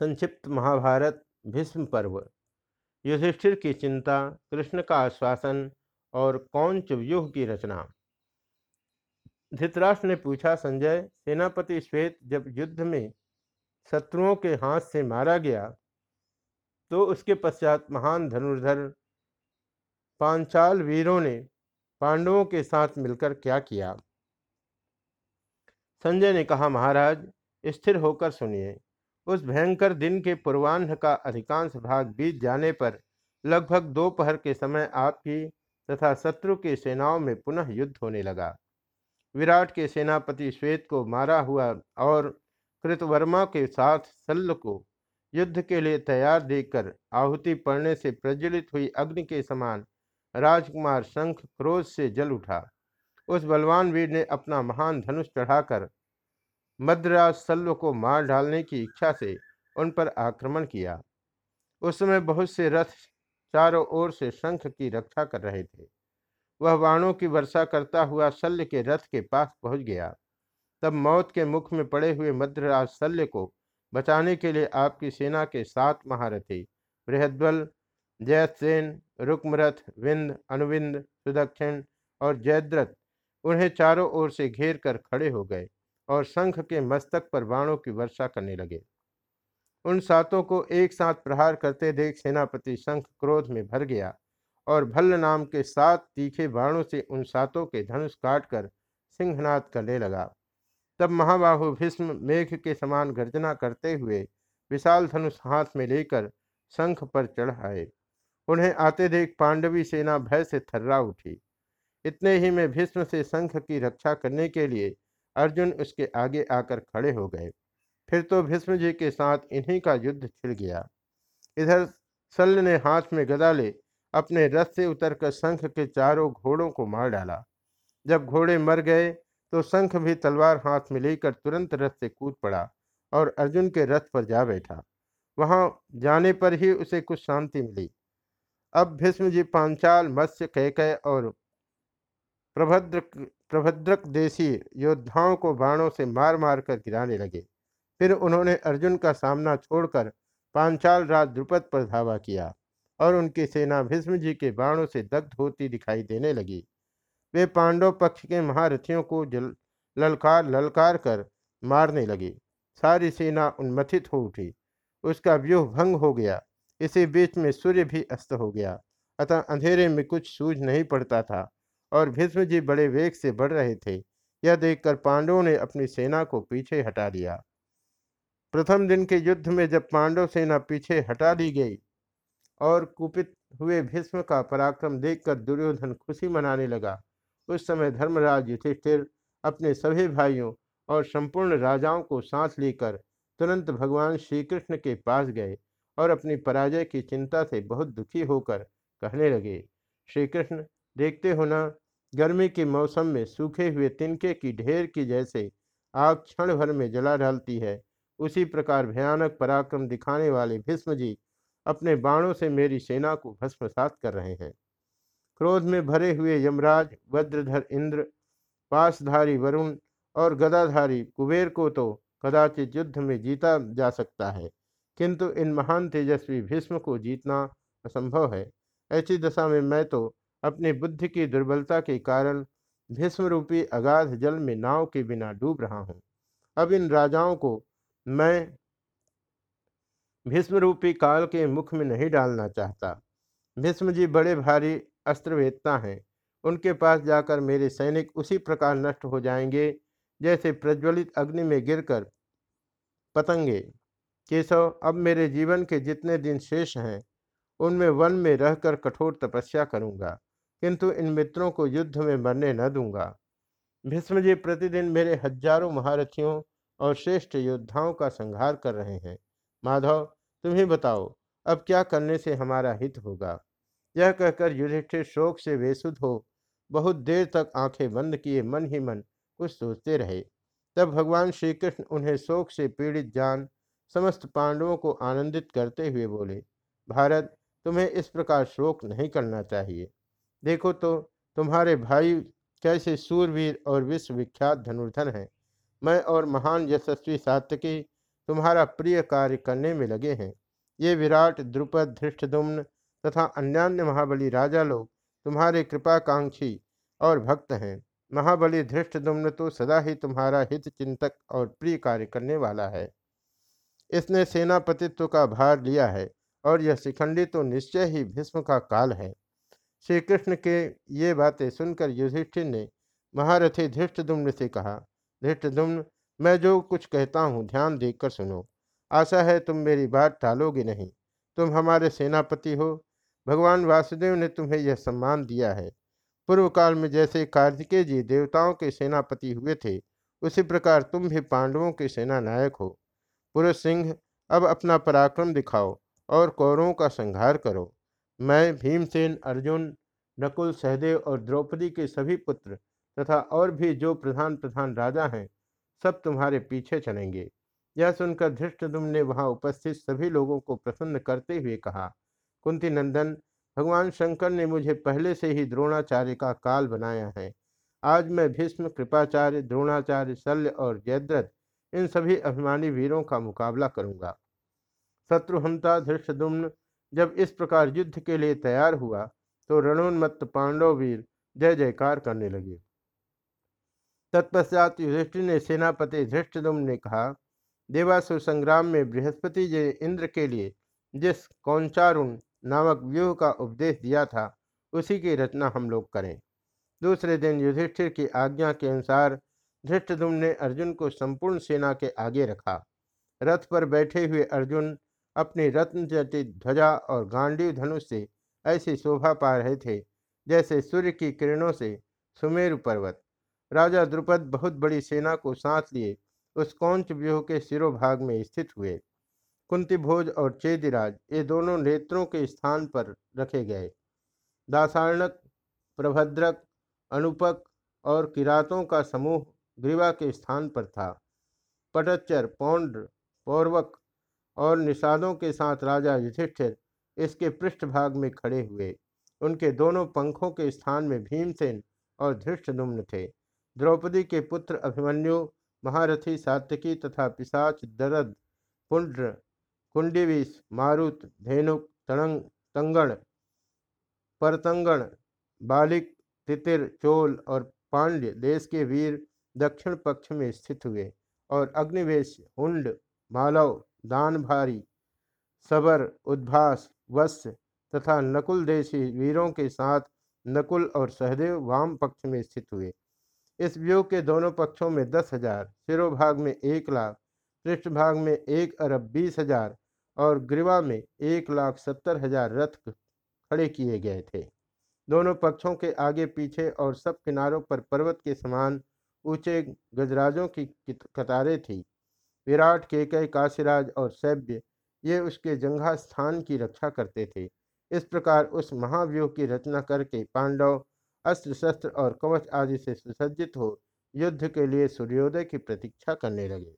संक्षिप्त महाभारत, भीष्म पर्व। युधिष्ठिर की चिंता, कृष्ण का आश्वासन और कौंच व्यूह की रचना। धृतराष्ट्र ने पूछा, संजय, सेनापति श्वेत जब युद्ध में शत्रुओं के हाथ से मारा गया तो उसके पश्चात महान धनुर्धर पांचाल वीरों ने पांडवों के साथ मिलकर क्या किया? संजय ने कहा, महाराज, स्थिर होकर सुनिए। उस भयंकर दिन के पूर्वान्ह का अधिकांश भाग बीत जाने पर लगभग दोपहर के समय आपकी तथा शत्रु की सेनाओं में पुनः युद्ध होने लगा। विराट के सेनापति श्वेत को मारा हुआ और कृतवर्मा के साथ सल्ल को युद्ध के लिए तैयार देखकर आहुति पड़ने से प्रज्वलित हुई अग्नि के समान राजकुमार शंख क्रोध से जल उठा। उस बलवान वीर ने अपना महान धनुष चढ़ाकर मद्राज सल्व को मार डालने की इच्छा से उन पर आक्रमण किया। उस समय बहुत से रथ चारों ओर से शंख की रक्षा कर रहे थे। वह बाणों की वर्षा करता हुआ शल्य के रथ के पास पहुँच गया। तब मौत के मुख में पड़े हुए मद्रराज शल्य को बचाने के लिए आपकी सेना के सात महारथी बृहद्वल जयसेन, रुक्मरथ विंद अनुविंद सुदक्षिण और जयद्रथ उन्हें चारों ओर से घेर कर खड़े हो गए। और शंख के मस्तक पर बाणों की वर्षा करने लगे। उन सातों को एक साथ प्रहार करते देख सेनापति शंख क्रोध में भर गया और भल्ल नाम के सात तीखे बाणों से उन सातों के धनुष काटकर सिंहनाद करने लगा। तब महाबाहु भीष्म मेघ के समान गर्जना करते हुए विशाल धनुष हाथ में लेकर शंख पर चढ़ आए। उन्हें आते देख पांडवी सेना भय से थर्रा उठी। इतने ही में भीष्म से शंख की रक्षा करने के लिए अर्जुन उसके आगे आकर खड़े हो गए। फिर तो भीष्म जी के साथ इन्हीं का युद्ध छिड़ गया। इधर शल्य ने हाथ में गदा ले अपने रथ से उतरकर शंख के चारों घोड़ों को मार डाला। जब घोड़े मर गए तो शंख भी तलवार हाथ में लेकर तुरंत रथ से कूद पड़ा और अर्जुन के रथ पर जा बैठा। वहाँ जाने पर ही उसे कुछ शांति मिली। अब भीष्म जी पांचाल मत्स्य कैकय और प्रभद्र प्रभद्रक देशी योद्धाओं को बाणों से मार मार कर गिराने लगे। फिर उन्होंने अर्जुन का सामना छोड़कर पांचाल राज द्रुपद पर धावा किया और उनकी सेना भीष्म जी के बाणों से दग्ध होती दिखाई देने लगी। वे पांडव पक्ष के महारथियों को जल, ललकार ललकार कर मारने लगे। सारी सेना उन्मथित हो उठी। उसका व्यूह भंग हो गया। इसी बीच में सूर्य भी अस्त हो गया। अतः अंधेरे में कुछ सूझ नहीं पड़ता था। और भीष्म जी बड़े वेग से बढ़ रहे थे। यह देखकर पांडवों ने अपनी सेना को पीछे हटा दिया प्रथम दिन के युद्ध में जब पांडव सेना पीछे हटा दी गई और कुपित हुए भीष्म का पराक्रम देखकर दुर्योधन खुशी मनाने लगा, उस समय धर्मराज युधिष्ठिर अपने सभी भाइयों और संपूर्ण राजाओं को सांस लेकर तुरंत भगवान श्री कृष्ण के पास गए और अपनी पराजय की चिंता से बहुत दुखी होकर कहने लगे श्री कृष्ण देखते हो ना, गर्मी के मौसम में सूखे हुए तिनके की ढेर की जैसे आग क्षण भर में जला डालती है। उसी प्रकार भयानक पराक्रम दिखाने वाले भीष्म जी अपने बाणों से मेरी सेना को भस्मसात कर रहे हैं। क्रोध में भरे हुए यमराज, वज्रधर इंद्र, पासधारी वरुण और गदाधारी कुबेर को तो कदाचित युद्ध में जीता जा सकता है, किंतु इन महान तेजस्वी भीष्म को जीतना असंभव है। ऐसी दशा में मैं तो अपनी बुद्धि की दुर्बलता के कारण भीष्म रूपी अगाध जल में नाव के बिना डूब रहा हूँ। अब इन राजाओं को मैं भीष्म काल के मुख में नहीं डालना चाहता। भीष्म जी बड़े भारी अस्त्रवेत्ता हैं। उनके पास जाकर मेरे सैनिक उसी प्रकार नष्ट हो जाएँगे, जैसे प्रज्वलित अग्नि में गिरकर पतंगे। केशव, अब मेरे जीवन के जितने दिन शेष हैं, उनमें वन में रहकर कठोर तपस्या करूँगा। किंतु इन मित्रों को युद्ध में मरने न दूँगा। भीष्म जी प्रतिदिन मेरे हज़ारों महारथियों और श्रेष्ठ योद्धाओं का संहार कर रहे हैं। माधव तुम्हें बताओ, अब क्या करने से हमारा हित होगा? यह कहकर युधिष्ठिर शोक से वेसुद हो, बहुत देर तक आँखें बंद किए मन ही मन कुछ सोचते रहे। तब भगवान श्री कृष्ण उन्हें शोक से पीड़ित जान, समस्त पांडवों को आनंदित करते हुए बोले, भारत, तुम्हें इस प्रकार शोक नहीं करना चाहिए। देखो तो तुम्हारे भाई कैसे सूरवीर और विश्वविख्यात धनुर्धन हैं। मैं और महान यशस्वी सात्यकी तुम्हारा प्रिय कार्य करने में लगे हैं। ये विराट, द्रुपद धृष्टदुम्न तथा अन्यान्य महाबली राजा लोग तुम्हारे कृपाकांक्षी और भक्त हैं। महाबली धृष्टदुम्न तो सदा ही तुम्हारा हित चिंतक और प्रिय कार्य करने वाला है। इसने सेनापतित्व का भार लिया है और यह शिखंडी तो निश्चय ही भीष्म का काल है। श्री कृष्ण के ये बातें सुनकर युधिष्ठिर ने महारथी धृष्टदुम्न से कहा धृष्टदुम्न मैं जो कुछ कहता हूँ ध्यान देकर सुनो। आशा है तुम मेरी बात टालोगे नहीं। तुम हमारे सेनापति हो। भगवान वासुदेव ने तुम्हें यह सम्मान दिया है। पूर्व काल में जैसे कार्तिकेय जी देवताओं के सेनापति हुए थे, उसी प्रकार तुम भी पांडवों के सेना नायक हो। पुरुष सिंह, अब अपना पराक्रम दिखाओ और कौरवों का संहार करो। मैं भीमसेन, अर्जुन, नकुल, सहदेव और द्रौपदी के सभी पुत्र तथा और भी जो प्रधान प्रधान राजा हैं, सब तुम्हारे पीछे चलेंगे। यह सुनकर धृष्टदुम ने वहाँ उपस्थित सभी लोगों को प्रसन्न करते हुए कहा, कुंती नंदन, भगवान शंकर ने मुझे पहले से ही द्रोणाचार्य का काल बनाया है। आज मैं भीष्म, कृपाचार्य, द्रोणाचार्य, शल्य और जयद्रथ, इन सभी अभिमानी वीरों का मुकाबला करूँगा। शत्रुहंता धृष्टदुम्न जब इस प्रकार युद्ध के लिए तैयार हुआ तो रणोन्मत्त पांडव वीर जय जयकार करने लगे। तत्पश्चात युधिष्ठिर ने सेनापति धृष्टदुम ने कहा, देवासुर संग्राम में बृहस्पति जी इंद्र के लिए जिस कौंचारुण नामक व्यूह का उपदेश दिया था, उसी की रचना हम लोग करें। दूसरे दिन युधिष्ठिर की आज्ञा के अनुसार धृष्टदुम ने अर्जुन को संपूर्ण सेना के आगे रखा। रथ पर बैठे हुए अर्जुन अपनी रत्न जटित ध्वजा और गांडीव धनुष से ऐसी शोभा पा रहे थे, जैसे सूर्य की किरणों से सुमेरु पर्वत। राजा द्रुपद बहुत बड़ी सेना को साथ लिए उस कौंच व्यूह के सिरोभाग में स्थित हुए। कुंती भोज और चेदिराज ये दोनों नेत्रों के स्थान पर रखे गए। दासारणक प्रभद्रक, अनुपक और किरातों का समूह ग्रीवा के स्थान पर था। पटच्चर, पौंड्र, पौर्वक और निषादों के साथ राजा युधिष्ठिर इसके पृष्ठभाग में खड़े हुए। उनके दोनों पंखों के स्थान में भीमसेन और धृष्टदुम्न थे। द्रौपदी के पुत्र अभिमन्यु, महारथी सात्यकी तथा पिशाच दरद, पुंड्र कुंडिविश मारुत, धेनुक, तणंग, तंगण, परतंगण, बालिक, तितिर, चोल और पांड्य देश के वीर दक्षिण पक्ष में स्थित हुए और अग्निवेश, हुंड, मालव दानभारी सबर, उद्भास, वत्स तथा नकुल देशी वीरों के साथ नकुल और सहदेव वाम पक्ष में स्थित हुए। इस व्यूह के दोनों पक्षों में दस हज़ार सिरोभाग में एक लाख पृष्ठभाग में एक अरब बीस हज़ार और ग्रीवा में एक लाख सत्तर हज़ार रथ खड़े किए गए थे। दोनों पक्षों के आगे पीछे और सब किनारों पर पर्वत के समान ऊँचे गजराजों की कतारें थी। विराट के कई काशीराज और सैभ्य ये उसके जंघा स्थान की रक्षा करते थे। इस प्रकार उस महाव्यूह की रचना करके पांडव अस्त्र शस्त्र और कवच आदि से सुसज्जित हो युद्ध के लिए सूर्योदय की प्रतीक्षा करने लगे।